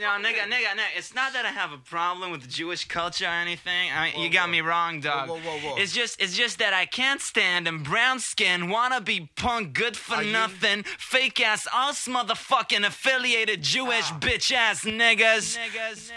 No, nigga, nigga, nigga, it's not that I have a problem with Jewish culture or anything. I mean, you got me wrong, dog. whoa, whoa, whoa. It's just, it's just that I can't stand them brown skin, wanna be punk, good for Are you- nothing, fake ass, us motherfucking affiliated Jewish ah. bitch ass niggas. niggas.